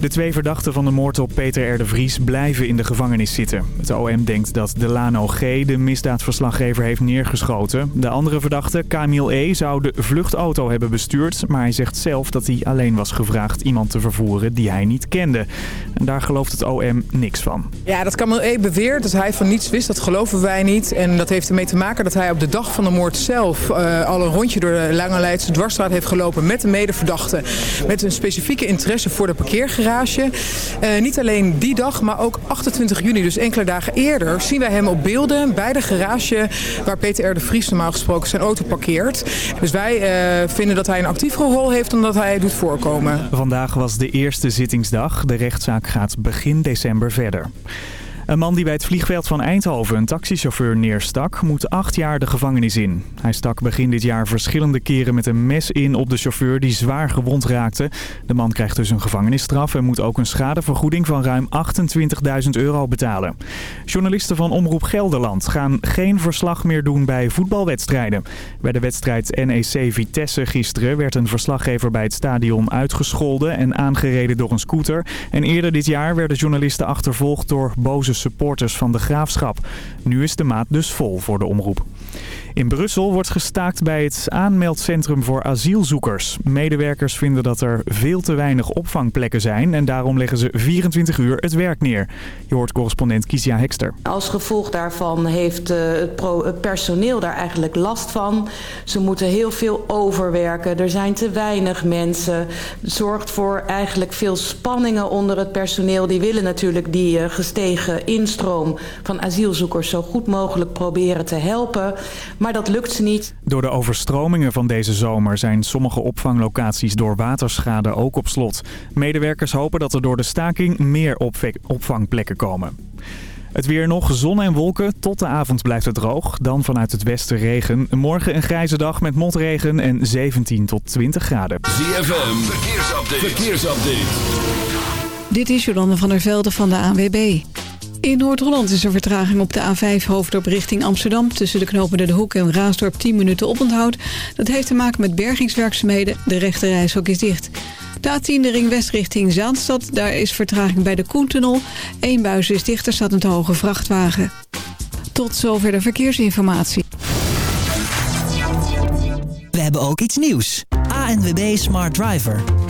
De twee verdachten van de moord op Peter R. Vries blijven in de gevangenis zitten. Het OM denkt dat Delano G. de misdaadverslaggever heeft neergeschoten. De andere verdachte, Camille E., zou de vluchtauto hebben bestuurd... maar hij zegt zelf dat hij alleen was gevraagd iemand te vervoeren die hij niet kende. En daar gelooft het OM niks van. Ja, dat Camille E. beweert dat hij van niets wist, dat geloven wij niet. En dat heeft ermee te maken dat hij op de dag van de moord zelf... Uh, al een rondje door de Lange Leidse dwarsstraat heeft gelopen met de medeverdachte. Met een specifieke interesse voor de parkeergarage. Uh, niet alleen die dag, maar ook 28 juni, dus enkele dagen eerder, zien wij hem op beelden bij de garage waar Peter R. de Vries normaal gesproken zijn auto parkeert. Dus wij uh, vinden dat hij een actievere rol heeft dan dat hij doet voorkomen. Vandaag was de eerste zittingsdag. De rechtszaak gaat begin december verder. Een man die bij het vliegveld van Eindhoven een taxichauffeur neerstak, moet acht jaar de gevangenis in. Hij stak begin dit jaar verschillende keren met een mes in op de chauffeur die zwaar gewond raakte. De man krijgt dus een gevangenisstraf en moet ook een schadevergoeding van ruim 28.000 euro betalen. Journalisten van Omroep Gelderland gaan geen verslag meer doen bij voetbalwedstrijden. Bij de wedstrijd NEC Vitesse gisteren werd een verslaggever bij het stadion uitgescholden en aangereden door een scooter. En eerder dit jaar werden journalisten achtervolgd door boze supporters van de Graafschap. Nu is de maat dus vol voor de omroep. In Brussel wordt gestaakt bij het aanmeldcentrum voor asielzoekers. Medewerkers vinden dat er veel te weinig opvangplekken zijn en daarom leggen ze 24 uur het werk neer. Je hoort correspondent Kisia Hekster. Als gevolg daarvan heeft het personeel daar eigenlijk last van. Ze moeten heel veel overwerken, er zijn te weinig mensen. Zorgt voor eigenlijk veel spanningen onder het personeel. Die willen natuurlijk die gestegen instroom van asielzoekers zo goed mogelijk proberen te helpen. Maar dat lukt ze niet. Door de overstromingen van deze zomer zijn sommige opvanglocaties door waterschade ook op slot. Medewerkers hopen dat er door de staking meer opvangplekken komen. Het weer nog, zon en wolken. Tot de avond blijft het droog. Dan vanuit het westen regen. Morgen een grijze dag met motregen en 17 tot 20 graden. ZFM, verkeersupdate. verkeersupdate. Dit is Jolande van der Velde van de ANWB. In Noord-Holland is er vertraging op de A5 hoofddorp richting Amsterdam... tussen de knopen De Hoek en Raasdorp 10 minuten oponthoud. Dat heeft te maken met bergingswerkzaamheden. De rechte reishok is dicht. De A10 de ring west richting Zaanstad. Daar is vertraging bij de Koentunnel. Eén buis is dicht, er staat een te hoge vrachtwagen. Tot zover de verkeersinformatie. We hebben ook iets nieuws. ANWB Smart Driver.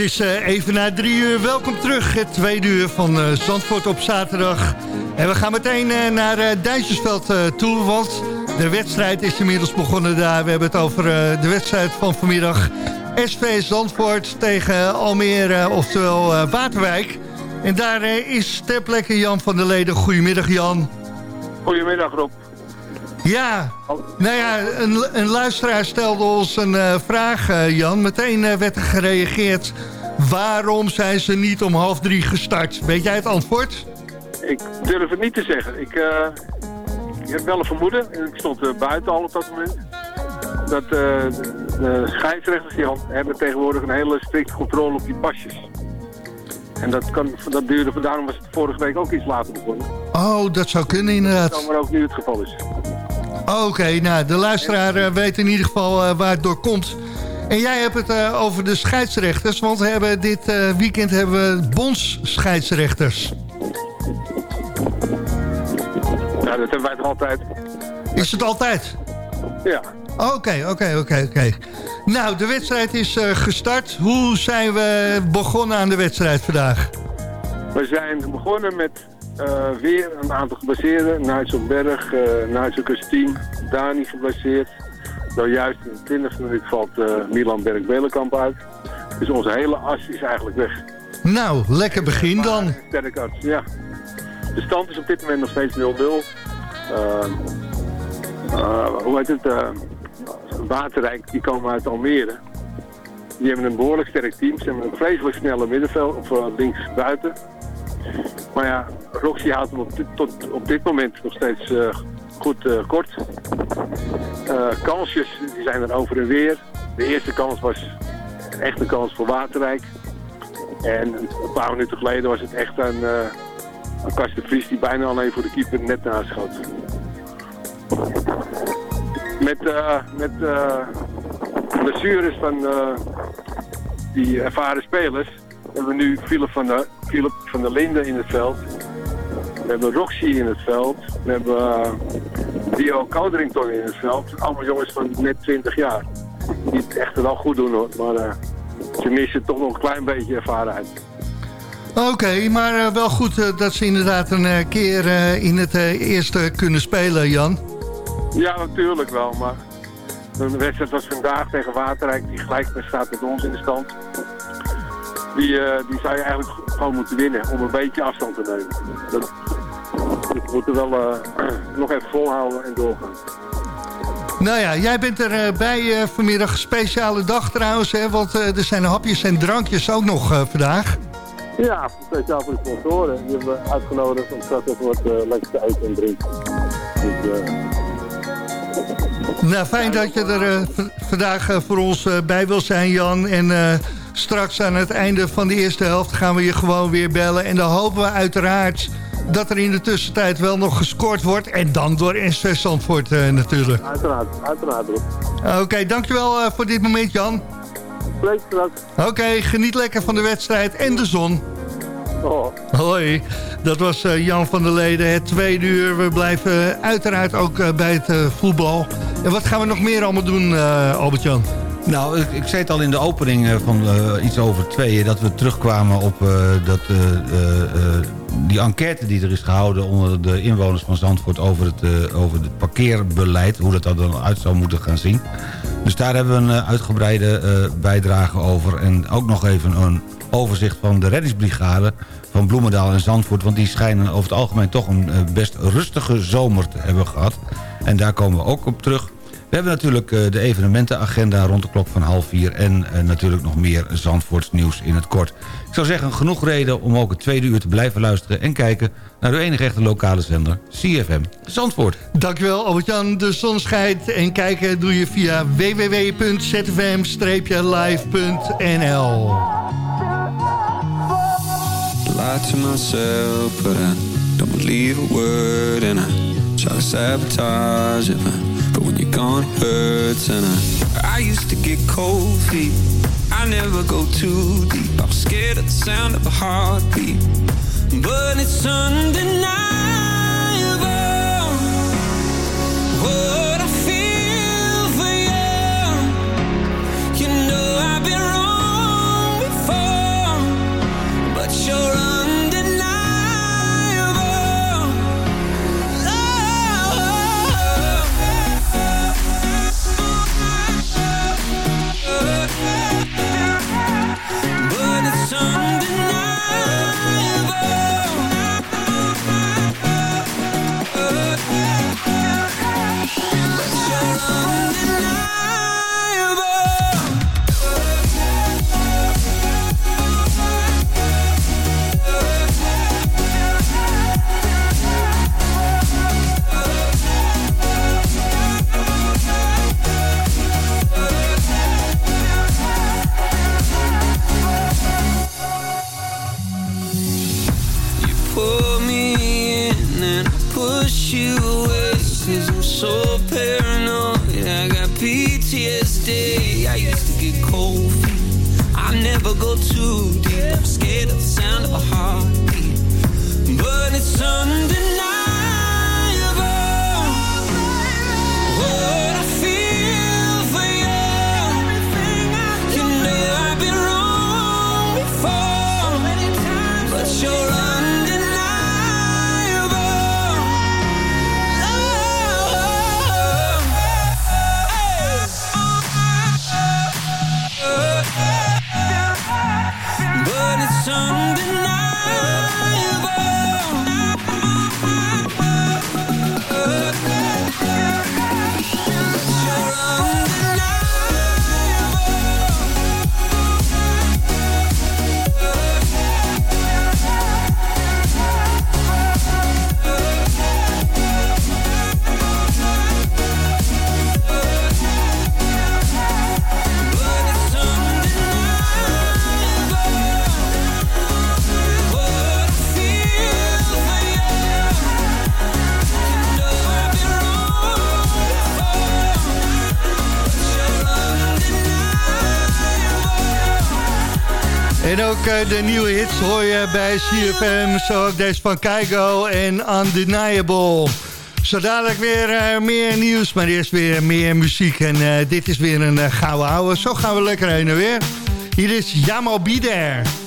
Het is uh, even na drie uur. Welkom terug, het tweede uur van uh, Zandvoort op zaterdag. En we gaan meteen uh, naar Duitsersveld toe, want de wedstrijd is inmiddels begonnen daar. We hebben het over de wedstrijd van vanmiddag. SV Zandvoort tegen Almere, oftewel Waterwijk. En daar is ter plekke Jan van der Leden. Goedemiddag Jan. Goedemiddag Rob. Ja, nou ja, een, een luisteraar stelde ons een uh, vraag, uh, Jan. Meteen uh, werd er gereageerd. Waarom zijn ze niet om half drie gestart? Weet jij het antwoord? Ik durf het niet te zeggen. Ik, ik heb wel een vermoeden. Ik stond buiten al op dat moment. Dat de, de scheidsrechters die hebben tegenwoordig een hele strikte controle op die pasjes. En dat, kan, dat duurde, daarom was het vorige week ook iets later begonnen. Oh, dat zou kunnen inderdaad. Dat maar ook nu het geval is. Oké, nou, de luisteraar uh, weet in ieder geval uh, waar het door komt. En jij hebt het uh, over de scheidsrechters, want we hebben dit weekend hebben we bondsscheidsrechters. Ja, dat hebben wij toch altijd. Is het altijd? Ja. Oké, oké, oké, oké. Nou, de wedstrijd is gestart. Hoe zijn we begonnen aan de wedstrijd vandaag? We zijn begonnen met uh, weer een aantal gebaseerden. Nigel Berg, uh, Nigel Kustien, Dani gebaseerd. Nou juist in de 20 minuut valt uh, Milan Berg-Belenkamp uit. Dus onze hele as is eigenlijk weg. Nou, lekker begin dan. Sterk ja. De stand is op dit moment nog steeds 0-0. hoe heet het? Waterrijk, die komen uit Almere. Die hebben een behoorlijk sterk team. Ze hebben een vreselijk snelle middenveld, of links buiten. Maar ja, Roxy houdt hem op dit, tot op dit moment nog steeds uh, goed uh, kort. Uh, kansjes die zijn er over en weer. De eerste kans was een kans voor Waterrijk. En een paar minuten geleden was het echt een, een Kast die bijna alleen voor de keeper net naast schoot. Met, met blessures van die ervaren spelers hebben we nu Philip van der, Philip van der Linden in het veld. We hebben Roxy in het veld. We hebben uh, Dio Couderington in het veld. Allemaal jongens van net 20 jaar. Die het echt wel goed doen hoor. Maar uh, ze missen toch nog een klein beetje ervarenheid. Oké, maar uh, wel goed dat ze inderdaad een keer in het eerste kunnen spelen, Jan. Ja, natuurlijk wel. Maar de wedstrijd was vandaag tegen Waterrijk, die gelijk staat met ons in de stand die, die zou je eigenlijk gewoon moeten winnen om een beetje afstand te nemen. Dat, we moeten wel uh, nog even volhouden en doorgaan. Nou ja, jij bent erbij uh, vanmiddag. Speciale dag trouwens, hè, want er zijn hapjes en drankjes ook nog vandaag. Ja, speciaal voor de sponsoren. Die hebben we uitgenodigd om straks even wat lekker te eten en drinken. Dus, nou, fijn dat je er vandaag voor ons bij wil zijn, Jan. En straks aan het einde van de eerste helft gaan we je gewoon weer bellen. En dan hopen we uiteraard dat er in de tussentijd wel nog gescoord wordt. En dan door SV Zandvoort uh, natuurlijk. Uiteraard, uiteraard. Oké, dankjewel uh, voor dit moment Jan. Spreek straks. Oké, geniet lekker van de wedstrijd en de zon. Oh. Hoi, dat was uh, Jan van der Leden. Het tweede uur, we blijven uiteraard ook bij het voetbal. En wat gaan we nog meer allemaal doen, Albert-Jan? Nou, ik, zei het al in de opening van uh, iets over tweeën... dat we terugkwamen op uh, dat, die enquête die er is gehouden... onder de inwoners van Zandvoort over het, over het parkeerbeleid. Hoe dat dan uit zou moeten gaan zien. Dus daar hebben we een uitgebreide bijdrage over. En ook nog even een overzicht van de reddingsbrigade van Bloemendaal en Zandvoort. Want die schijnen over het algemeen toch een best rustige zomer te hebben gehad. En daar komen we ook op terug. We hebben natuurlijk eh, de evenementenagenda rond de klok van half vier... en eh, natuurlijk nog meer Zandvoorts nieuws in het kort. Ik zou zeggen, genoeg reden om ook het tweede uur te blijven luisteren... en kijken naar de enige echte lokale zender, CFM Zandvoort. Dankjewel Albert-Jan, de zon schijnt en kijken doe je via www.zfm-live.nl Lie to myself, but I don't believe a word And I try to sabotage it, But when you're gone hurts And I, I used to get cold feet. I never go too deep. I'm scared of the sound of a heartbeat. But it's undeniable What I feel for you. You know I've been Oh, En ook uh, de nieuwe hits hoor je bij CFM. Zo ook deze van Keigo en Undeniable. Zo dadelijk weer uh, meer nieuws, maar eerst weer meer muziek. En uh, dit is weer een uh, gouden ouwe. Zo gaan we lekker heen en weer. Hier is Jamal Bieder.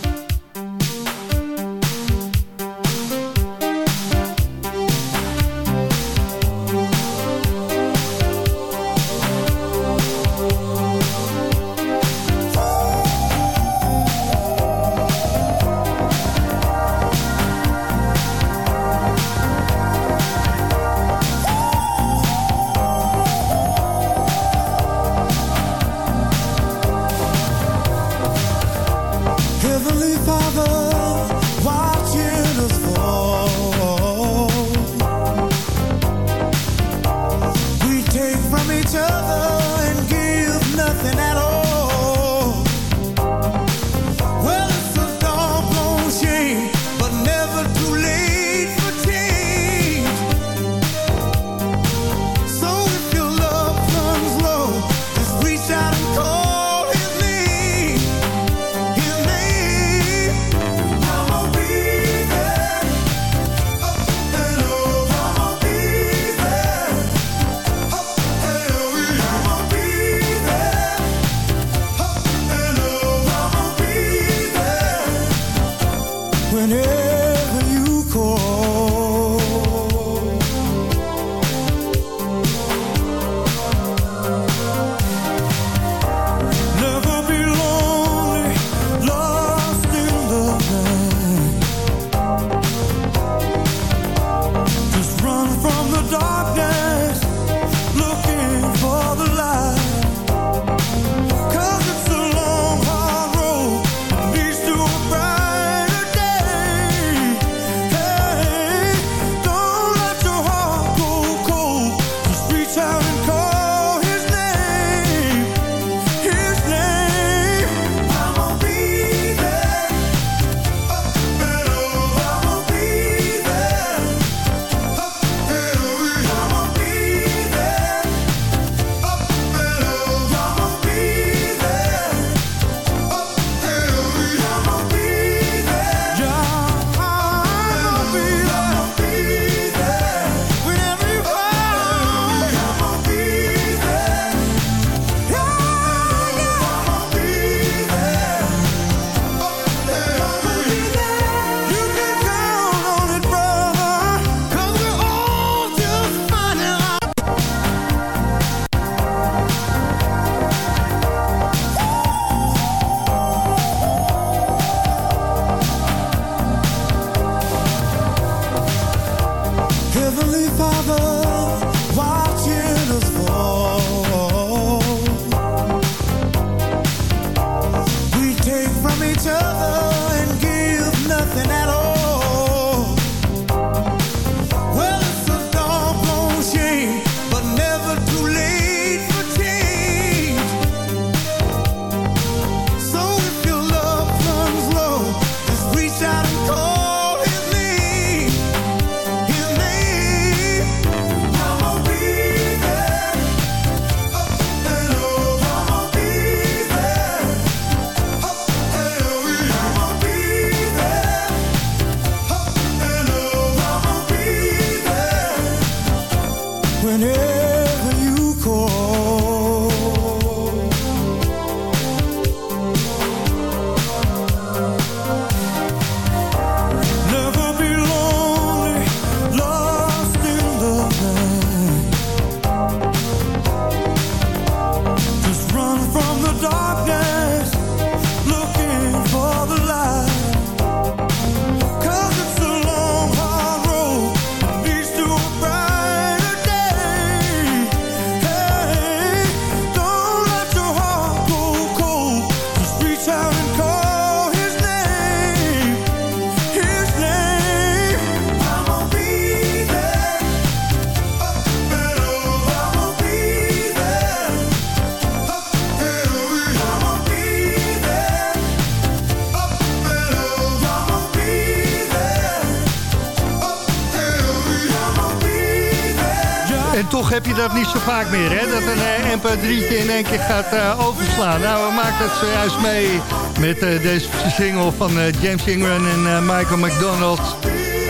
Heb je dat niet zo vaak meer, hè? Dat een uh, mp3'tje in één keer gaat uh, overslaan. Nou, we maken het zojuist mee met uh, deze single van James Ingram en Michael McDonald.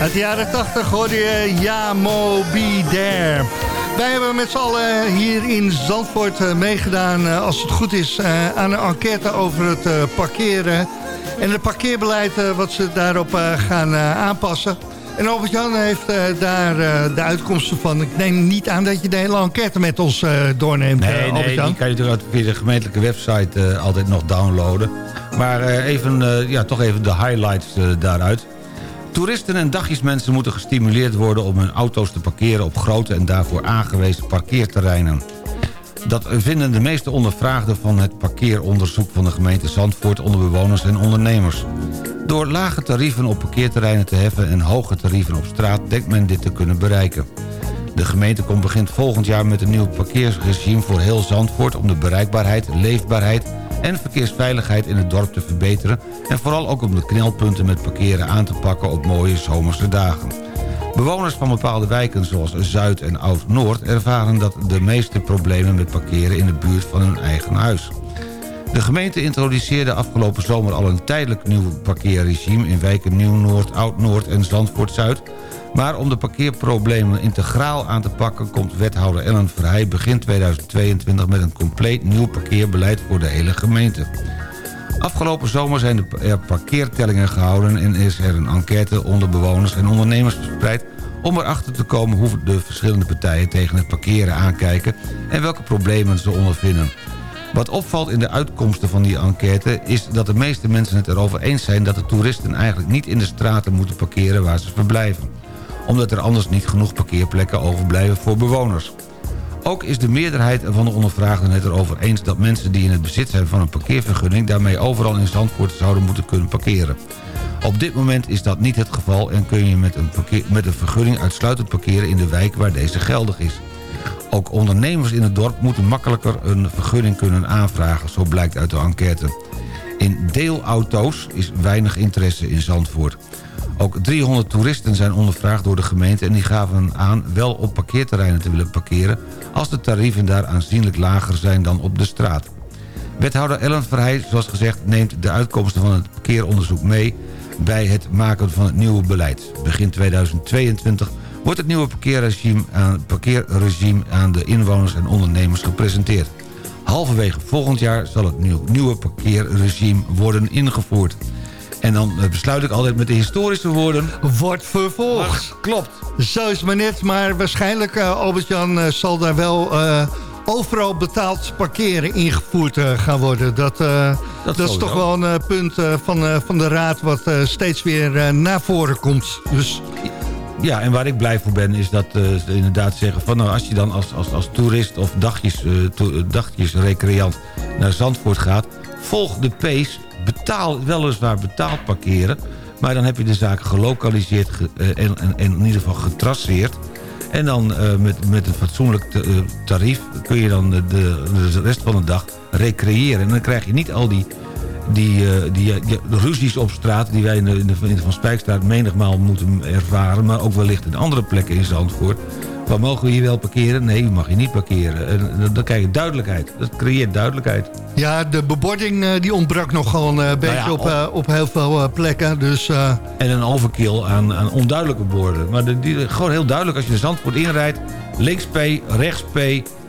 Uit de jaren 80 hoorde je Ja Mo Be There. Wij hebben met z'n allen hier in Zandvoort meegedaan, als het goed is, aan een enquête over het parkeren. En het parkeerbeleid wat ze daarop gaan aanpassen. En Albert-Jan heeft uh, daar uh, de uitkomsten van. Ik neem niet aan dat je de hele enquête met ons uh, doorneemt, Nee, nee, die kan je natuurlijk via de gemeentelijke website altijd nog downloaden. Maar even, ja, toch even de highlights daaruit. Toeristen en dagjesmensen moeten gestimuleerd worden... om hun auto's te parkeren op grote en daarvoor aangewezen parkeerterreinen. Dat vinden de meeste ondervraagden van het parkeeronderzoek van de gemeente Zandvoort... onder bewoners en ondernemers. Door lage tarieven op parkeerterreinen te heffen en hoge tarieven op straat... denkt men dit te kunnen bereiken. De gemeente komt begint volgend jaar met een nieuw parkeerregime voor heel Zandvoort... om de bereikbaarheid, leefbaarheid en verkeersveiligheid in het dorp te verbeteren... en vooral ook om de knelpunten met parkeren aan te pakken op mooie zomerse dagen. Bewoners van bepaalde wijken zoals Zuid en Oud-Noord... ervaren dat de meeste problemen met parkeren in de buurt van hun eigen huis. De gemeente introduceerde afgelopen zomer al een tijdelijk nieuw parkeerregime... in wijken Nieuw-Noord, Oud-Noord en Zandvoort-Zuid... Maar om de parkeerproblemen integraal aan te pakken... komt wethouder Ellen Verheij begin 2022 met een compleet nieuw parkeerbeleid voor de hele gemeente. Afgelopen zomer zijn er parkeertellingen gehouden... en is er een enquête onder bewoners en ondernemers verspreid... om erachter te komen hoe de verschillende partijen tegen het parkeren aankijken... en welke problemen ze ondervinden. Wat opvalt in de uitkomsten van die enquête... is dat de meeste mensen het erover eens zijn... dat de toeristen eigenlijk niet in de straten moeten parkeren waar ze verblijven. Omdat er anders niet genoeg parkeerplekken overblijven voor bewoners. Ook is de meerderheid van de ondervraagden het erover eens... dat mensen die in het bezit zijn van een parkeervergunning... daarmee overal in Zandvoort zouden moeten kunnen parkeren. Op dit moment is dat niet het geval... en kun je met een, met een vergunning uitsluitend parkeren in de wijk waar deze geldig is. Ook ondernemers in het dorp moeten makkelijker een vergunning kunnen aanvragen... zo blijkt uit de enquête. In deelauto's is weinig interesse in Zandvoort. Ook 300 toeristen zijn ondervraagd door de gemeente... en die gaven aan wel op parkeerterreinen te willen parkeren... als de tarieven daar aanzienlijk lager zijn dan op de straat. Wethouder Ellen Verheij, zoals gezegd, neemt de uitkomsten van het parkeeronderzoek mee... bij het maken van het nieuwe beleid. Begin 2022 wordt het nieuwe parkeerregime aan, parkeerregime aan de inwoners en ondernemers gepresenteerd. Halverwege volgend jaar zal het nieuwe parkeerregime worden ingevoerd. En dan eh, besluit ik altijd met de historische woorden... Wordt vervolgd. klopt. Zo is maar net, maar waarschijnlijk, uh, Albert-Jan, uh, zal daar wel... overal betaald parkeren ingevoerd gaan worden. Dat, dat, dat is toch wel een punt van, van de raad wat steeds weer naar voren komt. Dus ja, en waar ik blij voor ben is dat ze inderdaad zeggen... van nou, als je dan als, als, als toerist of dagjes, to, dagjes recreant naar Zandvoort gaat... volg de pace, betaal, weliswaar betaald parkeren... maar dan heb je de zaak gelokaliseerd en, en, en in ieder geval getraceerd... En dan uh, met, met een fatsoenlijk tarief kun je dan de, de rest van de dag recreëren. En dan krijg je niet al die, die, die, ruzies op straat... die wij in de, in de Van Spijkstraat menigmaal moeten ervaren... maar ook wellicht in andere plekken in Zandvoort... Van mogen we hier wel parkeren? Nee, mag je niet parkeren. En dan krijg je duidelijkheid. Dat creëert duidelijkheid. Ja, de bebording die ontbrak nogal een nou beetje ja, op, op, op, heel veel plekken. Dus, uh... En een overkill aan, aan onduidelijke borden. Maar de, die, gewoon heel duidelijk, als je de Zandvoort inrijdt... links P, rechts P,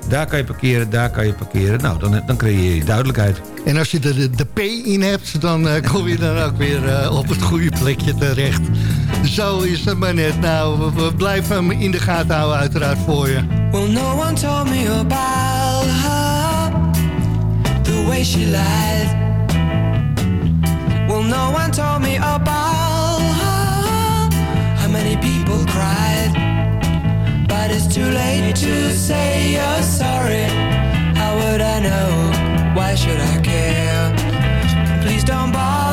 daar kan je parkeren, daar kan je parkeren. Nou, dan, dan creëer je duidelijkheid. En als je de, de, P in hebt, dan uh, kom je dan ook weer uh, op het goede plekje terecht. Zo is het maar net. Nou, we, we, blijven hem in de gaten houden uiteraard voor je. Well, no one told me about her, the way she lied. Well, no one told me about her, how many people cried. But it's too late to say you're sorry. How would I know? Why should I care? Please don't bother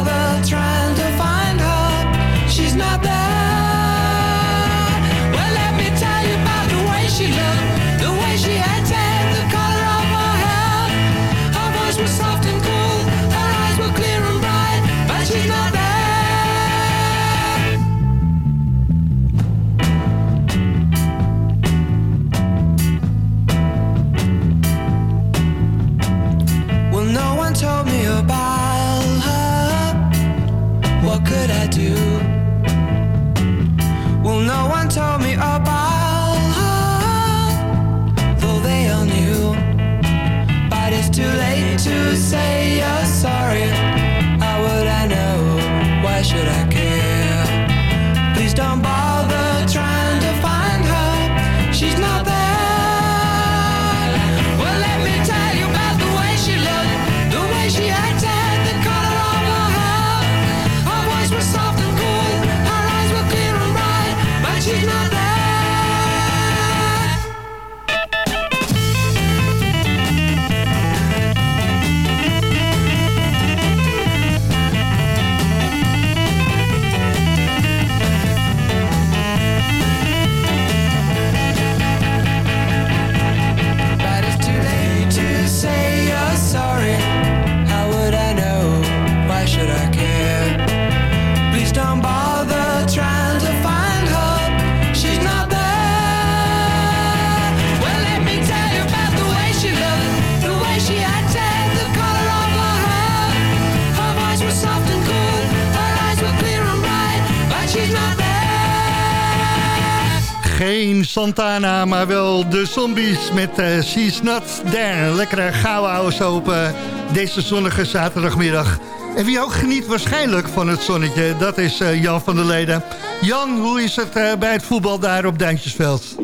Maar wel de zombies met uh, She's Not There. Lekkere zo op uh, deze zonnige zaterdagmiddag. En wie ook geniet waarschijnlijk van het zonnetje, dat is uh, Jan van der Leden. Jan, hoe is het bij het voetbal daar op Duintjesveld?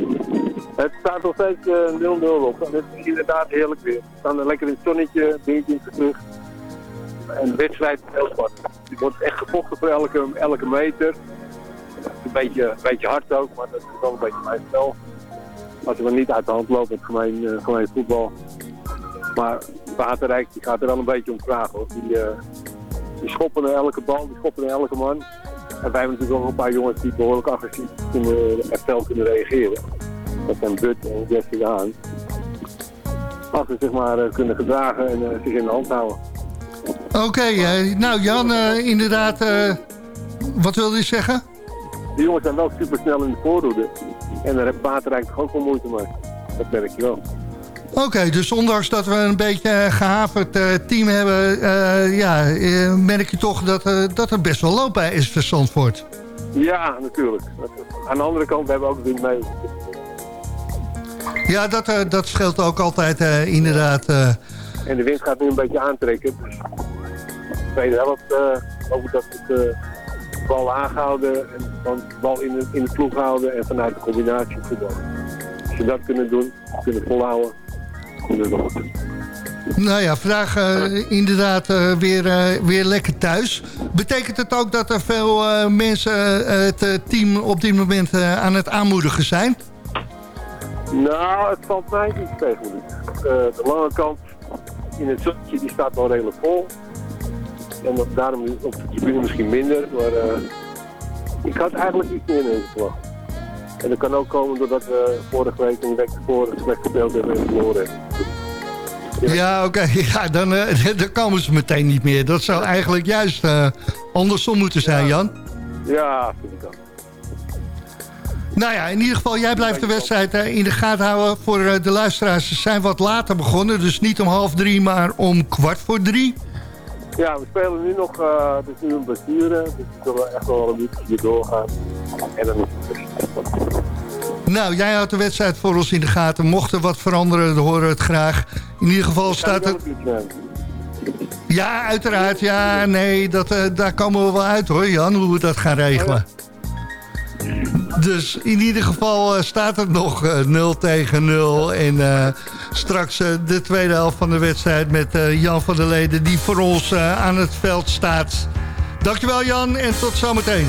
Het staat nog steeds 0-0 op. Het is inderdaad heerlijk weer. We staan er lekker in het zonnetje, dingetje in terug. En de wedstrijd is heel spannend. Het wordt echt gevochten voor elke, elke meter. Een beetje, beetje hard ook, maar dat is wel een beetje mijn spel. Als we niet uit de hand lopen, het gemeen, uh, gemeen voetbal. Maar Waterrijk die gaat er wel een beetje om vragen. Die, uh, die schoppen naar elke bal, die schoppen naar elke man. En wij hebben natuurlijk ook een paar jongens die behoorlijk agressief kunnen, snel kunnen reageren. Dat zijn But en Jesse Haan. Als ze zich maar uh, kunnen gedragen en zich in de hand houden. Oké, nou Jan, inderdaad, wat wilde je zeggen? De jongens zijn wel super snel in de voorhoede. En daar heeft Waterrijk toch ook wel moeite mee. Dat merk je wel. Oké, okay, dus ondanks dat we een beetje gehaverd uh, team hebben... Uh, ja, uh, merk je toch dat, dat er best wel loop bij is voor Zandvoort. Ja, natuurlijk. Aan de andere kant hebben we ook wind mee. Ja, dat, dat scheelt ook altijd inderdaad. En de wind gaat nu een beetje aantrekken. Dus de tweede helft hoop dat het bal aangehouden en dan de bal in de, in de ploeg houden en vanuit de combinatie voetbal. Als je dat kunnen doen, kunnen volhouden, komt het wel goed. Nou ja, vandaag uh, inderdaad uh, weer, uh, weer lekker thuis. Betekent het ook dat er veel mensen het team op dit moment aan het aanmoedigen zijn? Nou, het valt mij niet tegen. de lange kant in het zonnetje die staat wel redelijk vol. En daarom op de tribune misschien minder, maar ik had eigenlijk iets meer in verwacht. En dat kan ook komen doordat we vorige week en de week ervoor slecht gespeeld hebben en verloren ja, oké. Ja, dan, uh, dan komen ze meteen niet meer. Dat zou eigenlijk juist uh, andersom moeten zijn, Jan. Ja, vind ik ook. Nou ja, in ieder geval, jij blijft de wedstrijd uh, in de gaten houden voor de luisteraars. Ze zijn wat later begonnen, dus niet om half drie, maar om kwart voor drie. Ja, we spelen nu nog, het is nu een blessure, dus we zullen echt wel een minuutje doorgaan. En dan is het nou, jij houdt de wedstrijd voor ons in de gaten. Mocht er wat veranderen, dan horen we het graag. In ieder geval staat er... Ja, uiteraard. Ja, nee, dat, uh, daar komen we wel uit hoor, Jan, hoe we dat gaan regelen. Dus in ieder geval uh, staat het nog uh, 0 tegen 0. En straks de tweede helft van de wedstrijd met Jan van der Leden... die voor ons aan het veld staat. Dankjewel Jan en tot zometeen.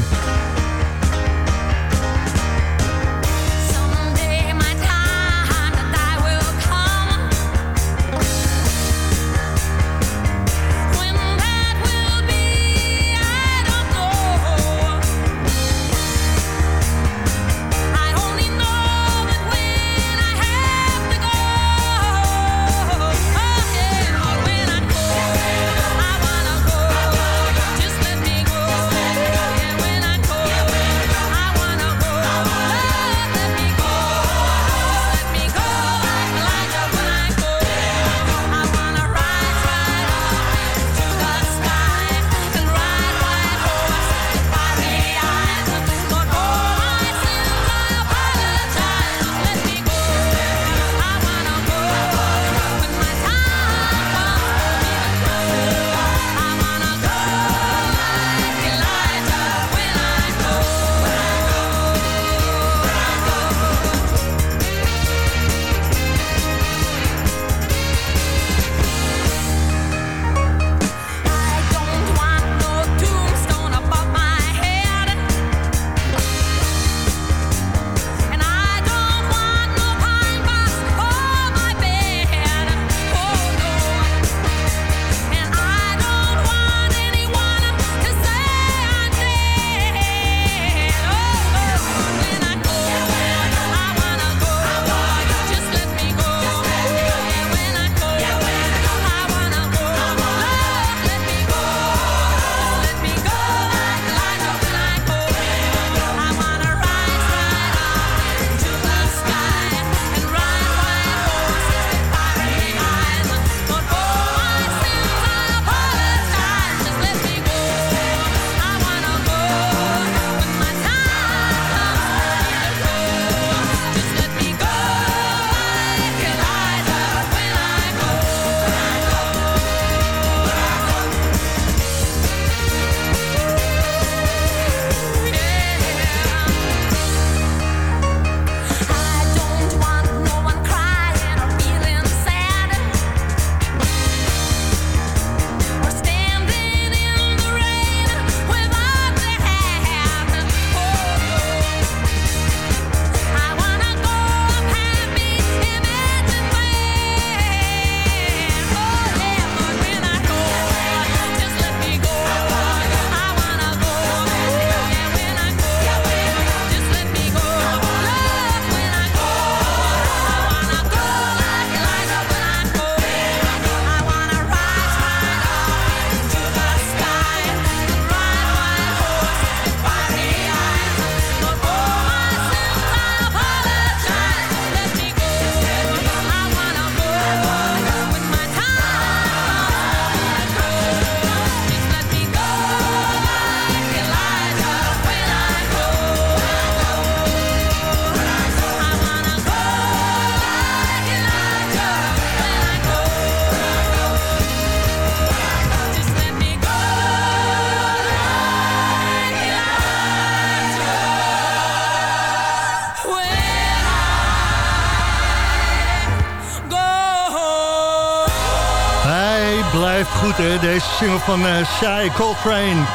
Deze single van uh, Shai Coltrane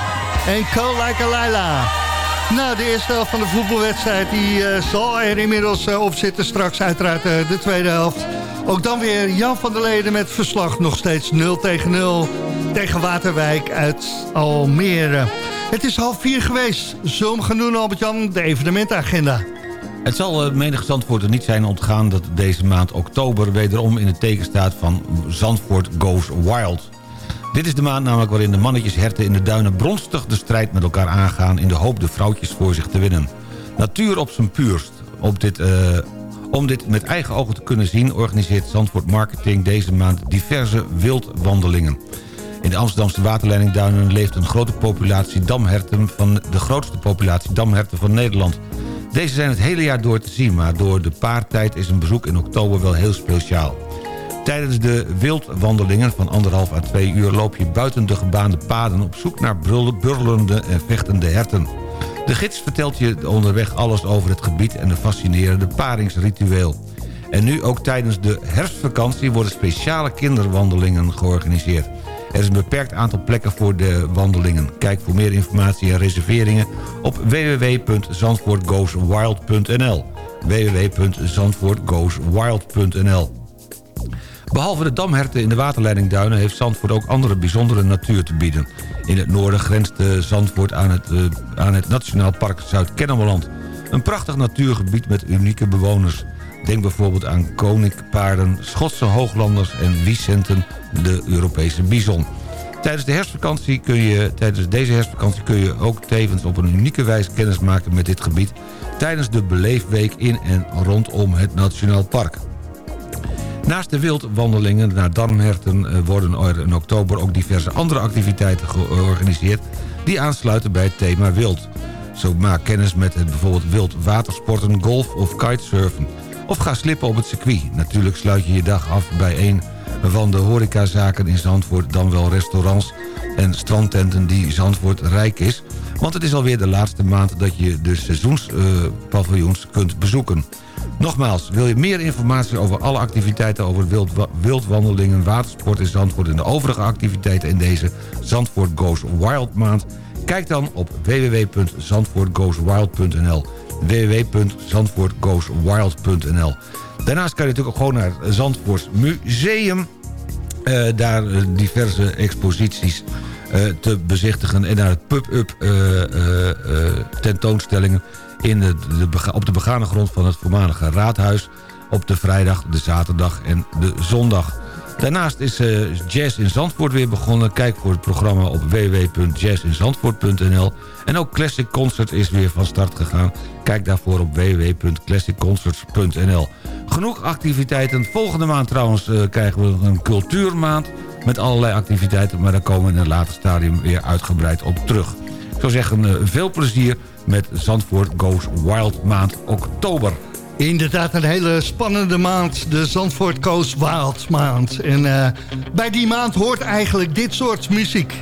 en Cold Like a Lila. Nou, de eerste helft van de voetbalwedstrijd die, uh, zal er inmiddels uh, op zitten. Straks uiteraard de tweede helft. Ook dan weer Jan van der Leden met verslag nog steeds 0 tegen 0 tegen Waterwijk uit Almere. Het is half vier geweest. Zullen we gaan Albert-Jan, de evenementagenda? Het zal menig Zandvoort niet zijn ontgaan dat deze maand oktober wederom in het teken staat van Zandvoort Goes Wild. Dit is de maand namelijk waarin de mannetjes herten in de duinen bronstig de strijd met elkaar aangaan in de hoop de vrouwtjes voor zich te winnen. Natuur op zijn puurst. Op dit, uh, om dit met eigen ogen te kunnen zien organiseert Zandvoort Marketing deze maand diverse wildwandelingen. In de Amsterdamse waterleidingduinen leeft een grote populatie damherten van de grootste populatie damherten van Nederland. Deze zijn het hele jaar door te zien, maar door de paartijd is een bezoek in oktober wel heel speciaal. Tijdens de wildwandelingen van anderhalf à twee uur loop je buiten de gebaande paden op zoek naar burlende en vechtende herten. De gids vertelt je onderweg alles over het gebied en de fascinerende paringsritueel. En nu ook tijdens de herfstvakantie worden speciale kinderwandelingen georganiseerd. Er is een beperkt aantal plekken voor de wandelingen. Kijk voor meer informatie en reserveringen op www.zandvoortgoeswild.nl www.zandvoortgoeswild.nl Behalve de damherten in de waterleidingduinen... heeft Zandvoort ook andere bijzondere natuur te bieden. In het noorden grenst Zandvoort aan het, uh, aan het Nationaal Park Zuid-Kennemerland. Een prachtig natuurgebied met unieke bewoners. Denk bijvoorbeeld aan koninkpaarden, Schotse hooglanders en Wiesenten, de Europese bison. Tijdens, de herfstvakantie kun je, tijdens deze herfstvakantie kun je ook tevens op een unieke wijze kennis maken met dit gebied... tijdens de Beleefweek in en rondom het Nationaal Park. Naast de wildwandelingen naar Darmherten eh, worden er in oktober ook diverse andere activiteiten georganiseerd... die aansluiten bij het thema wild. Zo maak kennis met bijvoorbeeld wild watersporten, golf of kitesurfen... Of ga slippen op het circuit. Natuurlijk sluit je je dag af bij een van de horecazaken in Zandvoort... dan wel restaurants en strandtenten die Zandvoort rijk is. Want het is alweer de laatste maand dat je de seizoenspaviljoens kunt bezoeken. Nogmaals, wil je meer informatie over alle activiteiten... over wild, wildwandelingen, watersport in Zandvoort... en de overige activiteiten in deze Zandvoort Goes Wild maand... kijk dan op www.zandvoortgoeswild.nl www.zandvoortgoeswild.nl Daarnaast kan je natuurlijk ook gewoon naar het Zandvoorts Museum. Uh, daar uh, diverse exposities uh, te bezichtigen. En naar het pub-up tentoonstellingen in de, op de begane grond van het voormalige raadhuis. Op de vrijdag, de zaterdag en de zondag. Daarnaast is uh, Jazz in Zandvoort weer begonnen. Kijk voor het programma op www.jazzinzandvoort.nl. En ook Classic Concert is weer van start gegaan. Kijk daarvoor op www.classicconcerts.nl. Genoeg activiteiten. Volgende maand trouwens uh, krijgen we een cultuurmaand... met allerlei activiteiten, maar daar komen we in een later stadium weer uitgebreid op terug. Ik zou zeggen, uh, veel plezier met Zandvoort Goes Wild maand oktober. Inderdaad, een hele spannende maand. De Zandvoort Coast Wild maand. En uh, bij die maand hoort eigenlijk dit soort muziek.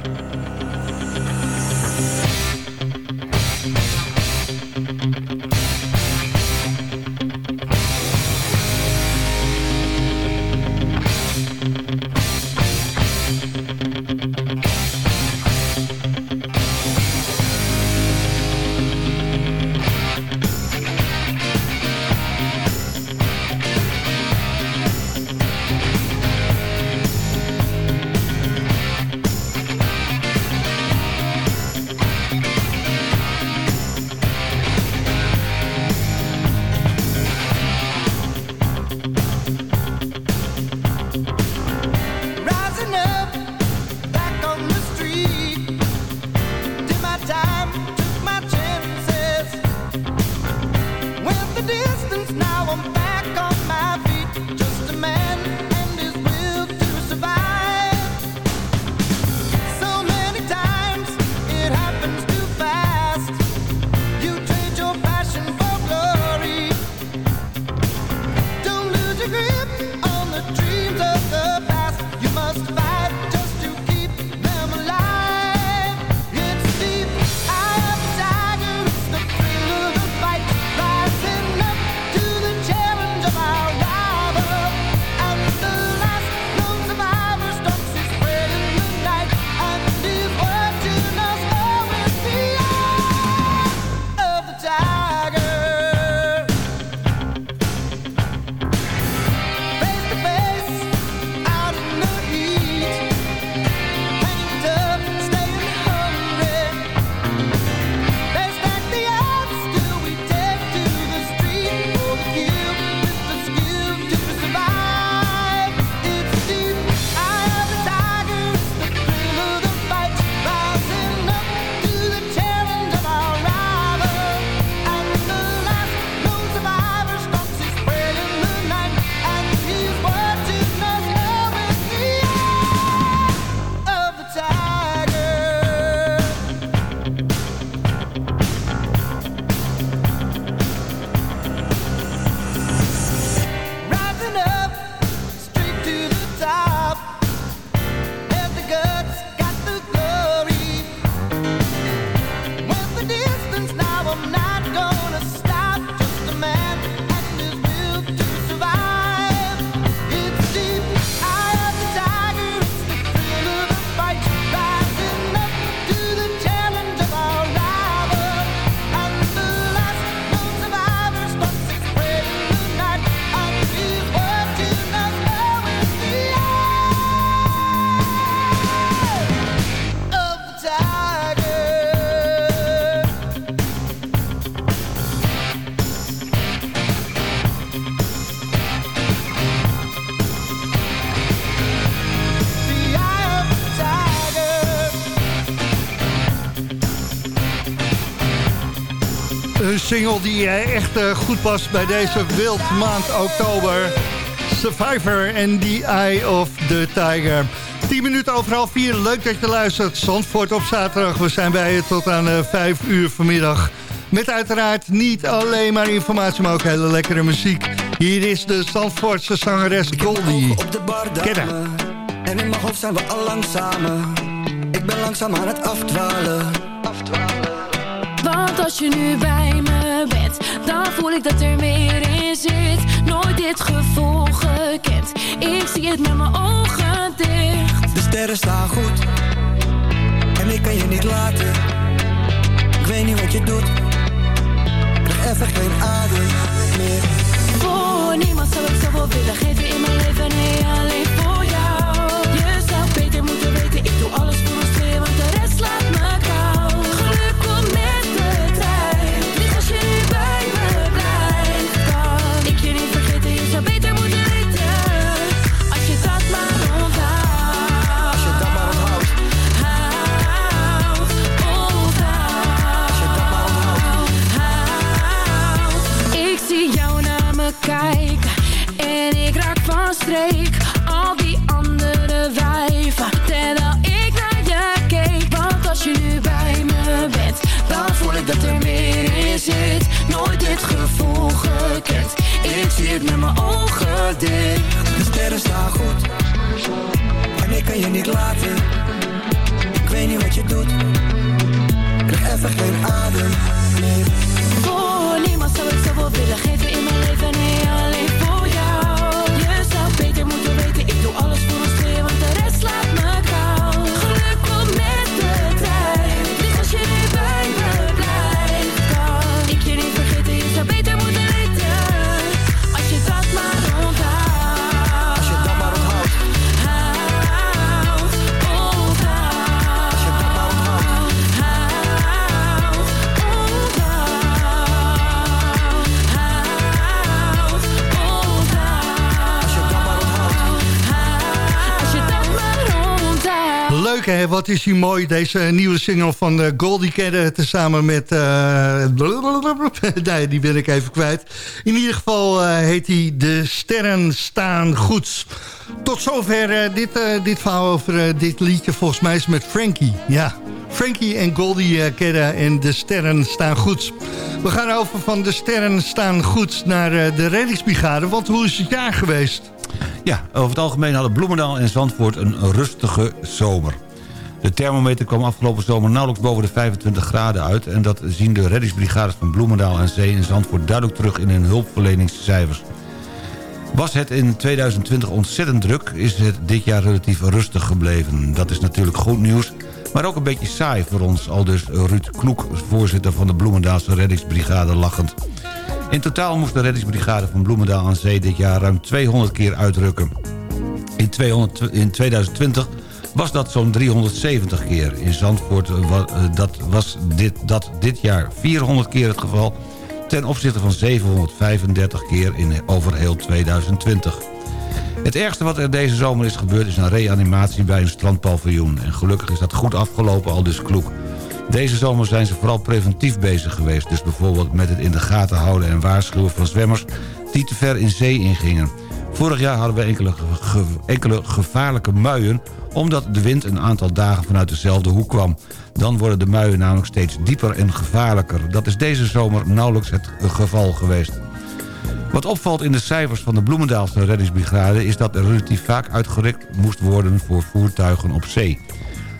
Single die eh, echt eh, goed past bij deze wildmaand oktober. Survivor en The Eye of the Tiger. 10 minuten over half 4. Leuk dat je luistert. Zandvoort op zaterdag. We zijn bij je tot aan uh, 5 uur vanmiddag. Met uiteraard niet alleen maar informatie, maar ook hele lekkere muziek. Hier is de Zandvoortse zangeres Goldie. op de bar En in mijn hoofd zijn we al lang samen. Ik ben langzaam aan het afdwalen. afdwalen. Want als je nu bij me bent, dan voel ik dat er meer in zit. Nooit dit gevoel gekend. Ik zie het met mijn ogen dicht. De sterren staan goed. En ik kan je niet laten. Ik weet niet wat je doet. Ik krijg even geen adem meer. Voor niemand zou ik zoveel willen geven in mijn leven. Nee, alleen voor streek. Al die andere wijven, terwijl ik naar je keek. Want als je nu bij me bent, dan voel ik dat er meer in zit. Nooit dit gevoel gekend. Ik zie het met mijn ogen dicht. De sterren staan goed. En ik kan je niet laten. Ik weet niet wat je doet. Ik krijg even geen adem meer. Voor niemand zou ik zoveel willen geven in mijn leven. Nee, alleen Leuk wat is hier mooi. Deze nieuwe single van uh, Goldie Kedde tezamen met... eh, nee, die ben ik even kwijt. In ieder geval eh, heet hij De Sterren Staan Goed. Tot zover eh, dit, eh, dit verhaal over eh, dit liedje. Volgens mij is met Frankie. Ja, Frankie en Goldie eh, Kedde en De Sterren Staan Goed. We gaan over van De Sterren Staan Goed naar eh, de reddingsbrigade. Want hoe is het jaar geweest? Ja, over het algemeen hadden Bloemendaal en Zandvoort een rustige zomer. De thermometer kwam afgelopen zomer nauwelijks boven de 25 graden uit... en dat zien de reddingsbrigades van Bloemendaal en Zee en Zandvoort duidelijk terug in hun hulpverleningscijfers. Was het in 2020 ontzettend druk, is het dit jaar relatief rustig gebleven. Dat is natuurlijk goed nieuws, maar ook een beetje saai voor ons... al dus Ruud Kloek, voorzitter van de Bloemendaalse reddingsbrigade, lachend. In totaal moest de reddingsbrigade van Bloemendaal aan Zee dit jaar ruim 200 keer uitrukken. In, 200, in 2020 was dat zo'n 370 keer. In Zandvoort wa- eh, dat was dit, dat dit jaar 400 keer het geval... ten opzichte van 735 keer in over heel 2020. Het ergste wat er deze zomer is gebeurd is een reanimatie bij een strandpaviljoen. En gelukkig is dat goed afgelopen, al dus kloek. Deze zomer zijn ze vooral preventief bezig geweest. Dus bijvoorbeeld met het in de gaten houden en waarschuwen van zwemmers... die te ver in zee ingingen. Vorig jaar hadden we enkele, enkele gevaarlijke muien... omdat de wind een aantal dagen vanuit dezelfde hoek kwam. Dan worden de muien namelijk steeds dieper en gevaarlijker. Dat is deze zomer nauwelijks het geval geweest. Wat opvalt in de cijfers van de Bloemendaalse reddingsbrigade... is dat er relatief vaak uitgerekt moest worden voor voertuigen op zee.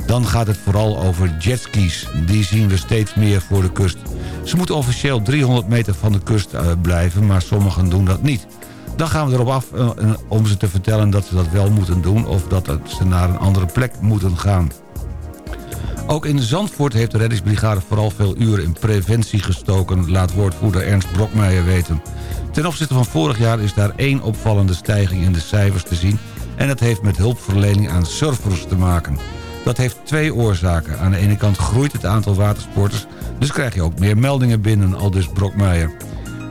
Dan gaat het vooral over jetskis. Die zien we steeds meer voor de kust. Ze moeten officieel 300 meter van de kust eh, blijven, maar sommigen doen dat niet. Dan gaan we erop af eh, eh, om ze te vertellen dat ze dat wel moeten doen... of dat ze naar een andere plek moeten gaan. Ook in Zandvoort heeft de reddingsbrigade vooral veel uren in preventie gestoken... laat woordvoerder Ernst Brokmeijer weten. Ten opzichte van vorig jaar is daar één opvallende stijging in de cijfers te zien... en dat heeft met hulpverlening aan surfers te maken. Dat heeft twee oorzaken. Aan de ene kant groeit het aantal watersporters... dus krijg je ook meer meldingen binnen, al dus Brokmeijer.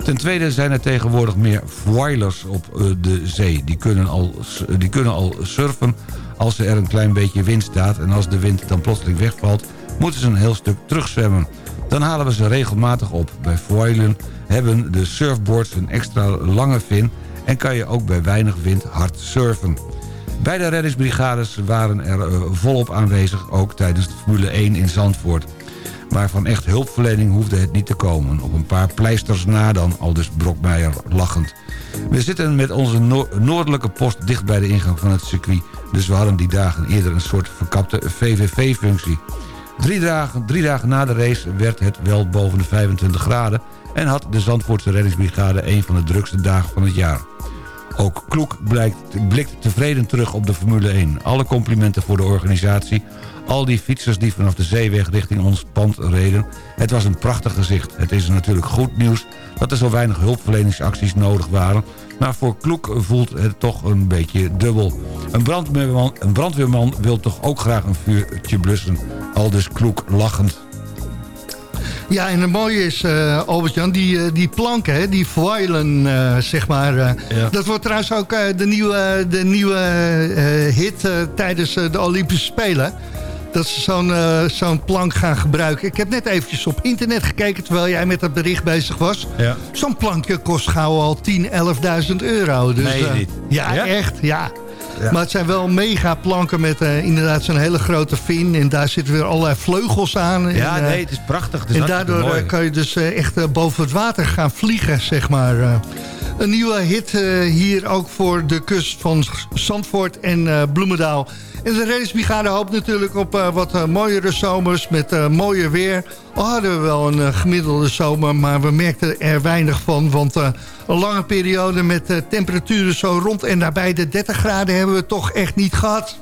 Ten tweede zijn er tegenwoordig meer foilers op eh, de zee. Die kunnen, al, die kunnen al surfen als er een klein beetje wind staat... en als de wind dan plotseling wegvalt... moeten ze een heel stuk terugzwemmen. Dan halen we ze regelmatig op. Bij foilen hebben de surfboards een extra lange fin... en kan je ook bij weinig wind hard surfen. Beide reddingsbrigades waren er eh, volop aanwezig... ook tijdens de Formule 1 in Zandvoort. Maar van echt hulpverlening hoefde het niet te komen. Op een paar pleisters na dan, aldus Brokmeijer lachend. We zitten met onze noor- noordelijke post dicht bij de ingang van het circuit... dus we hadden die dagen eerder een soort verkapte VVV-functie. Drie dagen, drie dagen na de race werd het wel boven de 25 graden... en had de Zandvoortse reddingsbrigade een van de drukste dagen van het jaar. Ook Kloek blikt tevreden terug op de Formule 1. Alle complimenten voor de organisatie. Al die fietsers die vanaf de zeeweg richting ons pand reden. Het was een prachtig gezicht. Het is natuurlijk goed nieuws dat er zo weinig hulpverleningsacties nodig waren. Maar voor Kloek voelt het toch een beetje dubbel. Een brandweerman, een brandweerman wil toch ook graag een vuurtje blussen. Al dus Kloek lachend. Ja, en het mooie is, Albert-Jan, die, eh, die planken, hè, die foilen, eh, zeg maar. Dat wordt trouwens ook de nieuwe, de nieuwe hit tijdens de Olympische Spelen. Dat ze zo'n eh, zo'n plank gaan gebruiken. Ik heb net eventjes op internet gekeken terwijl jij met dat bericht bezig was. Ja. Zo'n plankje kost gauw al 10.000, 11.000 euro. Dus, je eh, niet? Ja, Ja? echt, ja. Ja. Maar het zijn wel mega planken met eh, inderdaad zo'n hele grote fin. En daar zitten weer allerlei vleugels aan. Ja, en, nee, het is prachtig. Het is en daardoor kan je dus echt boven het water gaan vliegen, zeg maar. Een nieuwe hit eh, hier ook voor de kust van Zandvoort en eh, Bloemendaal. En de reddingsbrigade hoopt natuurlijk op eh, wat mooiere zomers met mooier weer. Al hadden we wel een gemiddelde zomer, maar we merkten er weinig van. Want een lange periode met temperaturen zo rond en nabij de 30 graden hebben we toch echt niet gehad.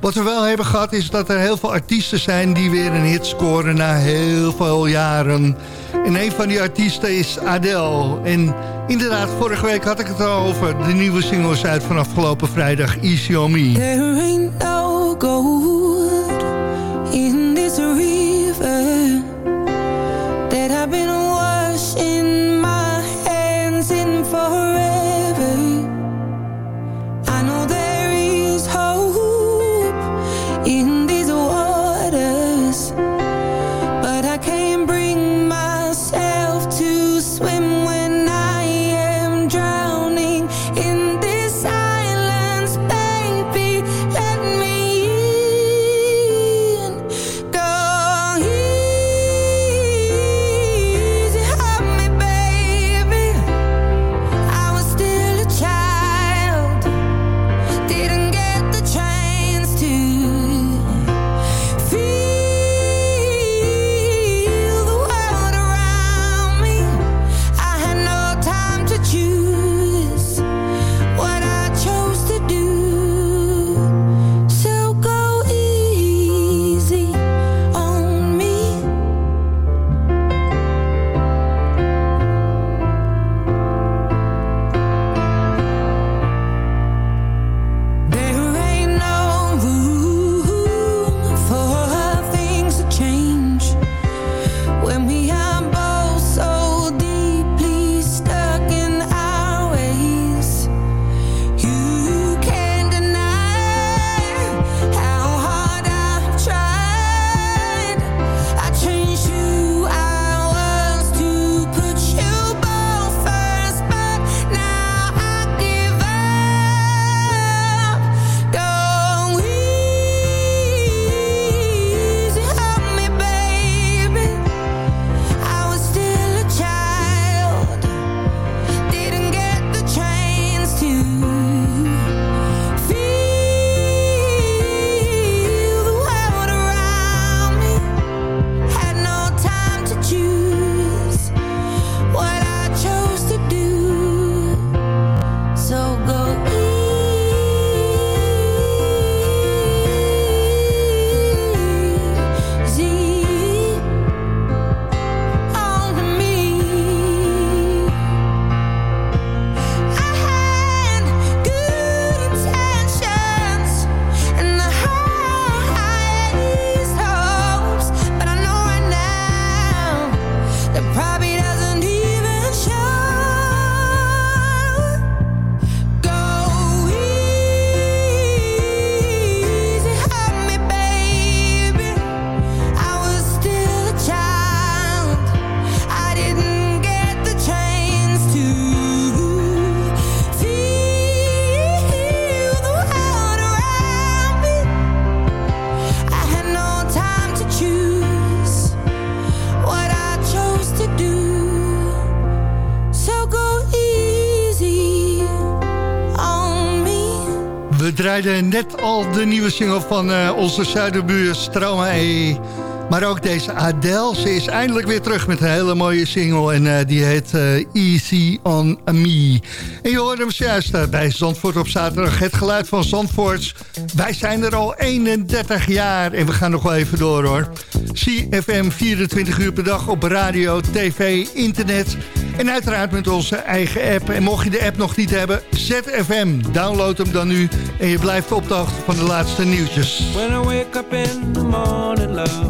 Wat we wel hebben gehad is dat er heel veel artiesten zijn... die weer een hit scoren na heel veel jaren. En een van die artiesten is Adele. En inderdaad, vorige week had ik het al over... de nieuwe singles uit van afgelopen vrijdag, Easy Me. Net al de nieuwe single van uh, onze zuiderbuur Stromae. Maar ook deze Adele, ze is eindelijk weer terug met een hele mooie single. En uh, die heet uh, Easy on Me. En je hoorde hem juist bij Zandvoort op zaterdag. Het geluid van Zandvoort. Wij zijn er al 31 jaar en we gaan nog wel even door hoor. CFM 24 uur per dag op radio, tv, internet... En uiteraard met onze eigen app. En mocht je de app nog niet hebben, ZFM. Download hem dan nu en je blijft op de hoogte van de laatste nieuwtjes. When I wake up in the morning, love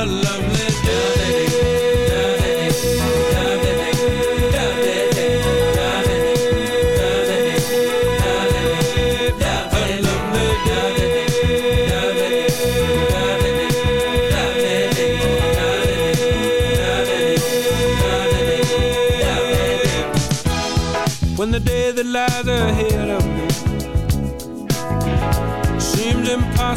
a lovely day.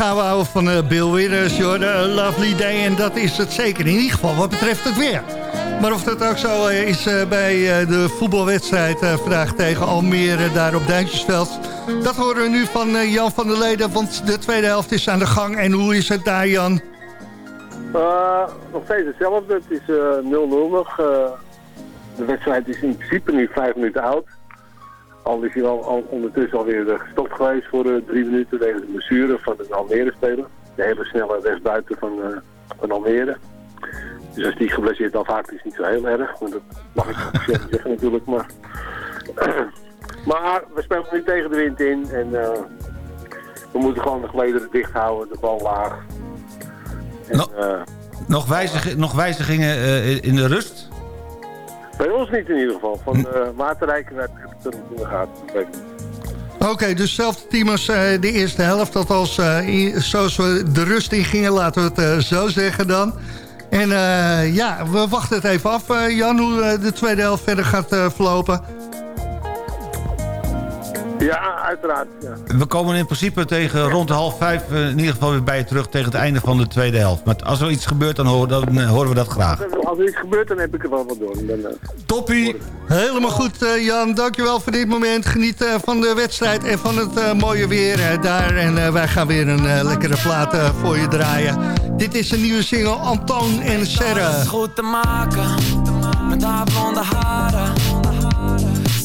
gouden ouwe van uh, Bill Withers, joh. Lovely day. En dat is het zeker. In ieder geval wat betreft het weer. Maar of dat ook zo uh, is uh, bij de voetbalwedstrijd vandaag tegen Almere daar op Duintjesveld. Dat horen we nu van Jan van der Leden, want de tweede helft is aan de gang. En hoe is het daar, Jan? nog steeds hetzelfde. Het is 0-0 nog. de wedstrijd is in principe nu vijf minuten oud. Al is hij al, al ondertussen alweer gestopt geweest voor uh, drie minuten tegen de blessure van een Almere-speler. De hele snelle rechtsbuiten van, uh, van Almere. Dus als die geblesseerd afhaakt is het niet zo heel erg. Want dat mag ik niet zeggen natuurlijk. Maar, maar we spelen nu tegen de wind in. En uh, we moeten gewoon de gelederen dicht houden, de bal laag. En, No- eh, Nog, wijzig, nog wijzigingen eh, in de rust? Bij ons niet in ieder geval. Van uh, Maartenrijk naar het in de. Dat niet. Oké, dus hetzelfde team als eh, de eerste helft. Althans, eh, in- zoals we de rust in gingen, laten we het eh, zo zeggen dan. En eh, ja, we wachten het even af, eh, Jan, hoe eh, de tweede helft verder gaat eh, verlopen. Ja, uiteraard. Ja. We komen in principe tegen rond de half vijf eh, in ieder geval weer bij je terug tegen het einde van de tweede helft. Maar als er iets gebeurt, dan horen, dan, horen we dat graag. Als er iets gebeurt, dan heb ik er wel wat door. Dan, eh, Toppie! Helemaal goed, eh, Jan. Dankjewel voor dit moment. Geniet eh, van de wedstrijd en van het eh, mooie weer daar. En wij gaan weer een lekkere plaat voor je draaien. Dit is een nieuwe single, Anton en Serre. Goed te maken met haar blonde haren.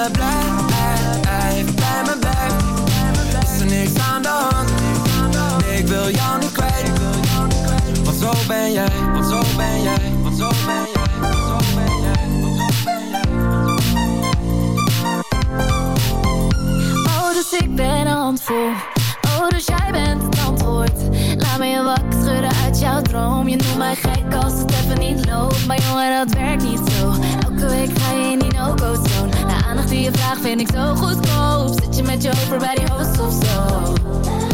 me bij me blijft. Is er niks aan de hand, ik wil jou niet kwijt. Want zo ben jij, want zo ben jij, want zo ben jij. Oh, dus ik ben een handvol. Oh, dus jij bent het antwoord. Laat me je wakker schudden uit jouw droom. Je noemt mij gek als het even niet loopt. Maar jongen, dat werkt niet zo. Elke week ga je in die no-go zone. Aandacht die je vraagt vind ik zo goedkoop. Zit je met je over bij die host of zo?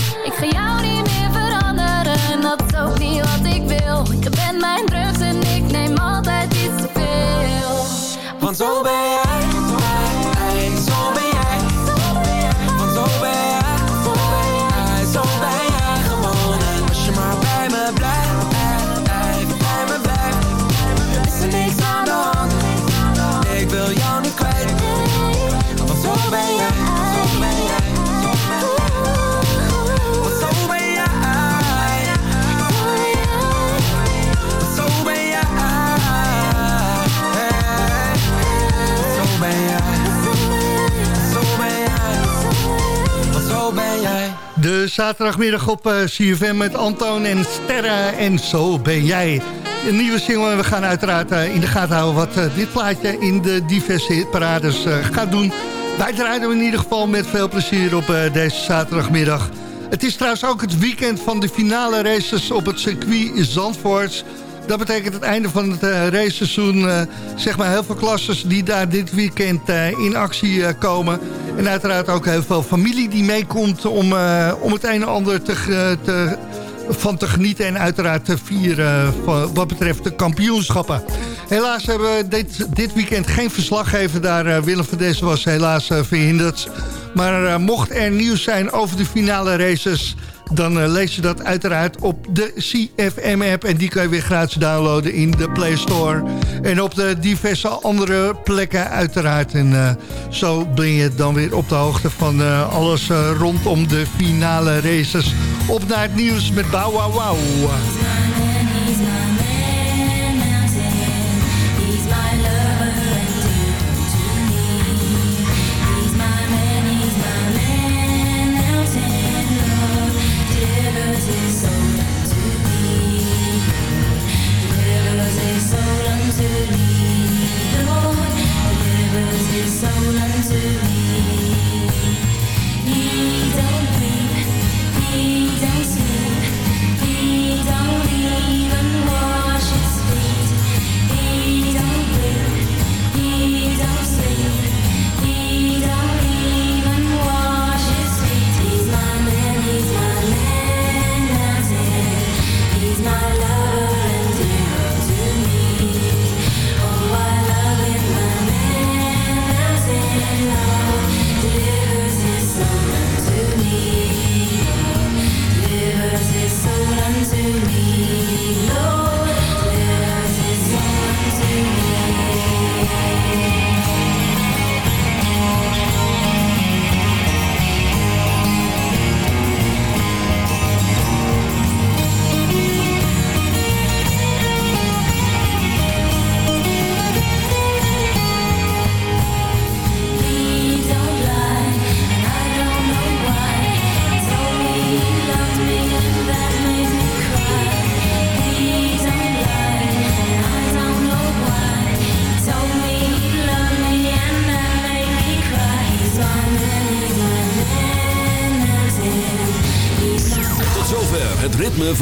Zaterdagmiddag op eh, CFM met Antoon en Sterre en Zo ben jij. Een nieuwe single en we gaan uiteraard eh, in de gaten houden... wat eh, dit plaatje in de diverse hitparades eh, gaat doen. Wij draaien in ieder geval met veel plezier op deze zaterdagmiddag. Het is trouwens ook het weekend van de finale races op het circuit Zandvoort... Dat betekent het einde van het uh, raceseizoen. eh, zeg maar heel veel klasses die daar dit weekend eh, in actie komen. En uiteraard ook heel veel familie die meekomt om, om het een en ander te, te, van te genieten. En uiteraard te vieren wat betreft de kampioenschappen. Helaas hebben we dit, dit weekend geen verslaggever daar. Willem van Dessen was helaas verhinderd. Maar mocht er nieuws zijn over de finale races dan eh, lees je dat uiteraard op de CFM-app. En die kan je weer gratis downloaden in de Play Store. En op de diverse andere plekken uiteraard. En eh, zo ben je dan weer op de hoogte van eh, alles rondom de finale races. Op naar het nieuws met Bow Wow Wow.